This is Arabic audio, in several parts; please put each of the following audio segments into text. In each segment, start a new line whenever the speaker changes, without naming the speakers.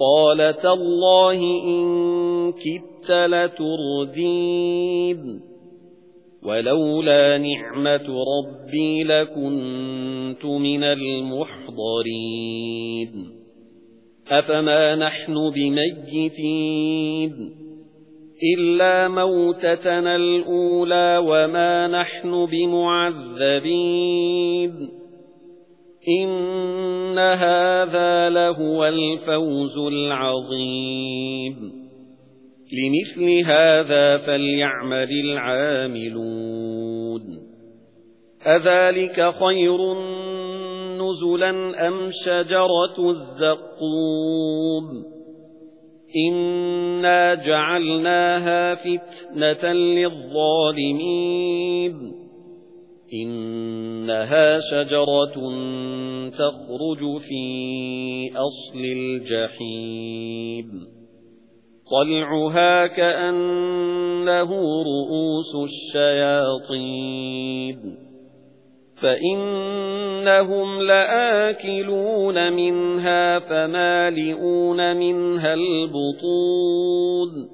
قَالَ تَاللَّهِ إِن كِدتَّ لَتُرْدِينِ وَلَوْلَا نِعْمَةُ رَبِّي لَكُنتُ مِنَ الْمُحْضَرِينَ أَفَمَا نَحْنُ بِمَيِّتِينَ إِلَّا مَوْتَتَنَا الْأُولَى وَمَا نَحْنُ بِمُعَذَّبِينَ إِنَّ هَذَا لَهُوَ الْفَوْزُ الْعَظِيمُ لِمِثْلِ هَذَا فَلْيَعْمَلِ الْعَامِلُونَ أَذَلِكَ خَيْرٌ نُزُلًا أَمْ شَجَرَةُ الزَّقُّومِ إِنَّا جَعَلْنَاهَا فِتْنَةً لِلظَّالِمِينَ إِنَّهَا شَجَرَةٌ تَخْرُجُ فِي أَصْلِ الْجَحِيمِ. طَلْعُهَا كَأَنَّهُ رُءُوسُ الشَّيَاطِينِ. فَإِنَّهُمْ لَآكِلُونَ مِنْهَا فَمَالِئُونَ مِنْهَا الْبُطُونَ.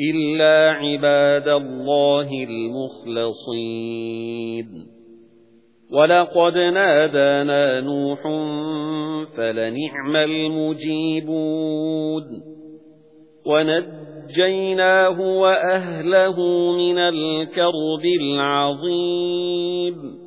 إِلَّا عِبَادَ اللَّهِ الْمُخْلَصِينَ. وَلَقَدْ نَادَانَا نُوحٌ فَلَنِعْمَ الْمُجِيبُونَ. وَنَجَّيْنَاهُ وَأَهْلَهُ مِنَ الْكَرْبِ الْعَظِيمِ.